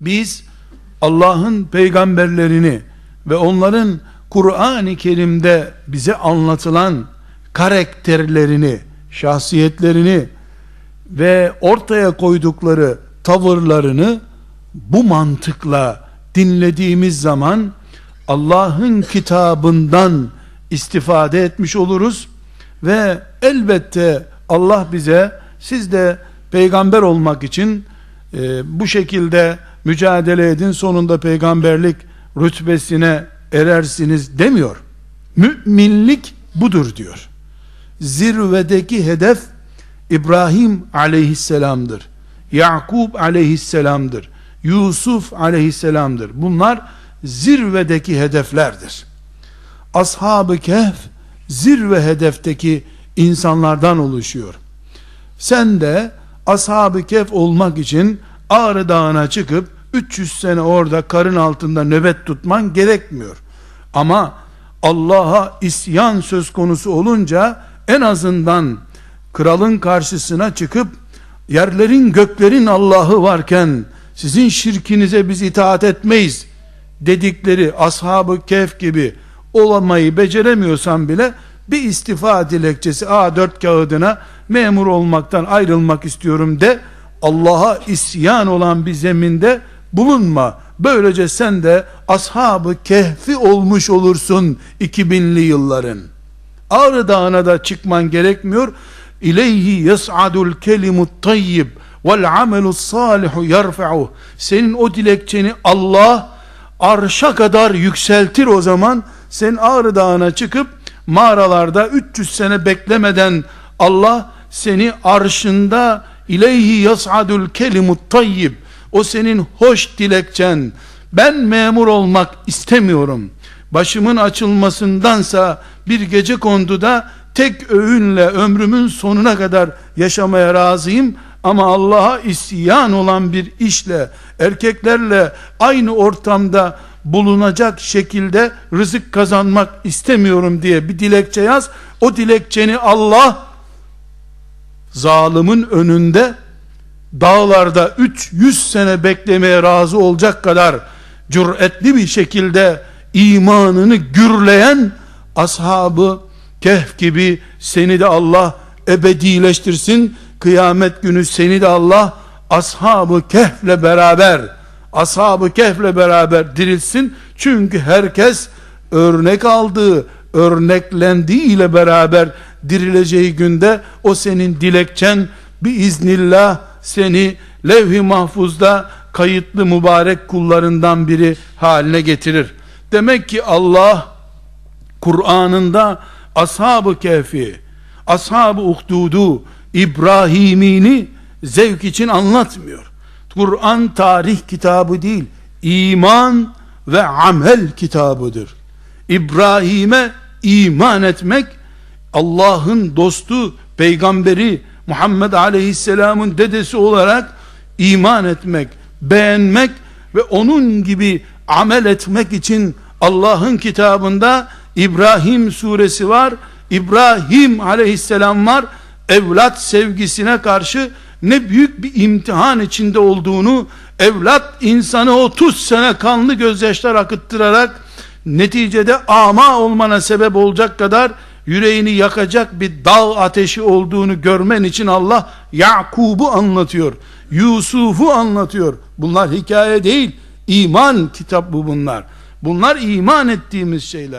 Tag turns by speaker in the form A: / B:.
A: Biz Allah'ın peygamberlerini ve onların Kur'an-ı Kerim'de bize anlatılan karakterlerini, şahsiyetlerini ve ortaya koydukları tavırlarını bu mantıkla dinlediğimiz zaman Allah'ın kitabından istifade etmiş oluruz ve elbette Allah bize siz de peygamber olmak için e, bu şekilde mücadele edin sonunda peygamberlik rütbesine erersiniz demiyor. Müminlik budur diyor. Zirvedeki hedef İbrahim aleyhisselamdır. Yakub aleyhisselamdır. Yusuf aleyhisselamdır. Bunlar zirvedeki hedeflerdir. Ashab-ı Kehf zirve hedefteki insanlardan oluşuyor. Sen de ashab-ı kehf olmak için Ağrı Dağı'na çıkıp 300 sene orada karın altında nöbet tutman gerekmiyor. Ama Allah'a isyan söz konusu olunca en azından kralın karşısına çıkıp yerlerin göklerin Allah'ı varken sizin şirkinize biz itaat etmeyiz dedikleri ashab-ı kehf gibi olamayı beceremiyorsan bile bir istifa dilekçesi A4 kağıdına memur olmaktan ayrılmak istiyorum de Allah'a isyan olan bir zeminde bulunma. Böylece sen de ashabı kehfi olmuş olursun 2000'li yılların. Ağrı Dağı'na da çıkman gerekmiyor. İleyhi yes'adul kelimut tayyib vel amelus salihu yarfa'uh. Senin o dilekçeni Allah arşa kadar yükseltir o zaman. Sen Ağrı Dağı'na çıkıp mağaralarda 300 sene beklemeden Allah seni arşında ileyhi yas'adul kelimut tayyib. O senin hoş dilekçen. Ben memur olmak istemiyorum. Başımın açılmasındansa bir gece konduda tek öğünle ömrümün sonuna kadar yaşamaya razıyım. Ama Allah'a isyan olan bir işle erkeklerle aynı ortamda bulunacak şekilde rızık kazanmak istemiyorum diye bir dilekçe yaz. O dilekçeni Allah zalimin önünde dağlarda 300 sene beklemeye razı olacak kadar cüretli bir şekilde imanını gürleyen ashabı kehf gibi seni de Allah ebedileştirsin. Kıyamet günü seni de Allah ashabı kehfle beraber ashabı kehfle beraber dirilsin. Çünkü herkes örnek aldığı, örneklendiği ile beraber dirileceği günde o senin dilekçen bir iznillah seni levh-i mahfuzda kayıtlı mübarek kullarından biri haline getirir. Demek ki Allah Kur'an'ında ashab-ı kehfi, ashab-ı uhdudu, İbrahim'ini zevk için anlatmıyor. Kur'an tarih kitabı değil, iman ve amel kitabıdır. İbrahim'e iman etmek, Allah'ın dostu, peygamberi, Muhammed Aleyhisselam'ın dedesi olarak iman etmek, beğenmek ve onun gibi amel etmek için Allah'ın kitabında İbrahim suresi var. İbrahim aleyhisselam var. Evlat sevgisine karşı ne büyük bir imtihan içinde olduğunu, evlat insanı 30 sene kanlı gözyaşlar akıttırarak neticede ama olmana sebep olacak kadar yüreğini yakacak bir dağ ateşi olduğunu görmen için Allah Yakub'u anlatıyor. Yusuf'u anlatıyor. Bunlar hikaye değil. iman kitap bu bunlar. Bunlar iman ettiğimiz şeyler.